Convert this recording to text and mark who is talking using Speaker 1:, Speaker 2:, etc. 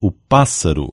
Speaker 1: o pássaro.